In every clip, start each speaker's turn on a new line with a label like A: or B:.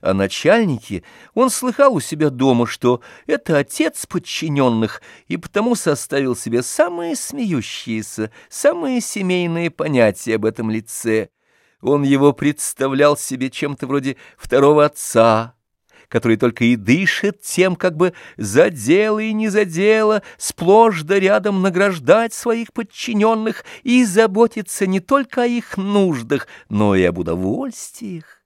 A: О начальнике он слыхал у себя дома, что это отец подчиненных, и потому составил себе самые смеющиеся, самые семейные понятия об этом лице. Он его представлял себе чем-то вроде второго отца, который только и дышит тем, как бы за дело и не за дело, сплошь да рядом награждать своих подчиненных и заботиться не только о их нуждах, но и об удовольствиях.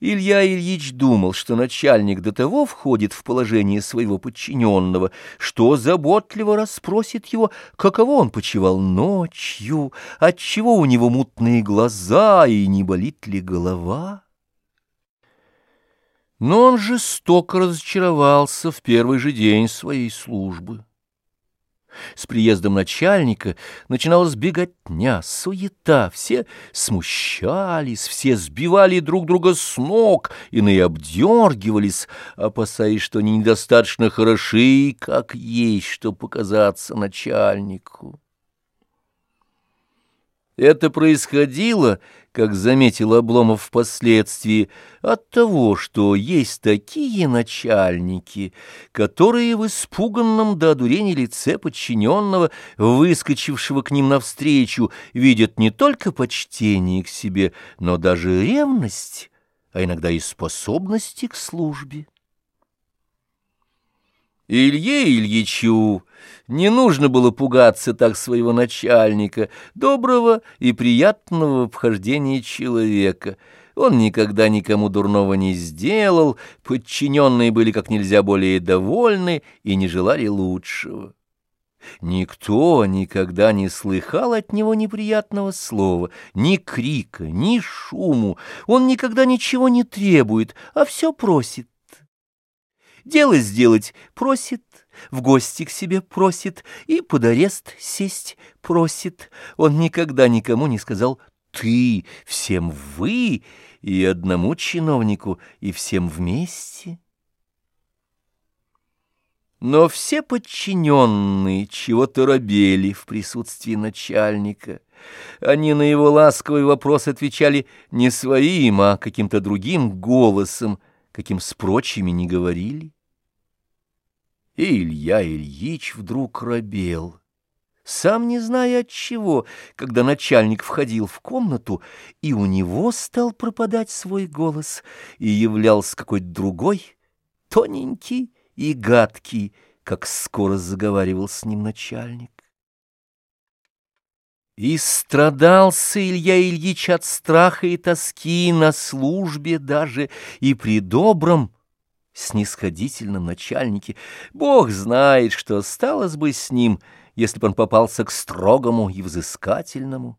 A: Илья Ильич думал, что начальник до того входит в положение своего подчиненного, что заботливо расспросит его, каково он почевал ночью, отчего у него мутные глаза и не болит ли голова. Но он жестоко разочаровался в первый же день своей службы. С приездом начальника начиналась беготня, суета, все смущались, все сбивали друг друга с ног, иные обдергивались, опасаясь, что они недостаточно хороши, как есть, что показаться начальнику. Это происходило, как заметил Обломов впоследствии, от того, что есть такие начальники, которые в испуганном до одурения лице подчиненного, выскочившего к ним навстречу, видят не только почтение к себе, но даже ревность, а иногда и способности к службе. Илье Ильичу не нужно было пугаться так своего начальника, доброго и приятного в обхождении человека. Он никогда никому дурного не сделал, подчиненные были как нельзя более довольны и не желали лучшего. Никто никогда не слыхал от него неприятного слова, ни крика, ни шуму. Он никогда ничего не требует, а все просит. Дело сделать просит, в гости к себе просит и под арест сесть просит. Он никогда никому не сказал «ты», всем «вы» и одному чиновнику, и всем вместе. Но все подчиненные чего-то робели в присутствии начальника. Они на его ласковый вопрос отвечали не своим, а каким-то другим голосом, каким с прочими не говорили. И Илья Ильич вдруг робел, сам не зная от чего, когда начальник входил в комнату, и у него стал пропадать свой голос, и являлся какой-то другой, тоненький и гадкий, как скоро заговаривал с ним начальник. И страдался Илья Ильич от страха и тоски на службе даже и при добром, снисходительном начальнике. Бог знает, что осталось бы с ним, если бы он попался к строгому и взыскательному.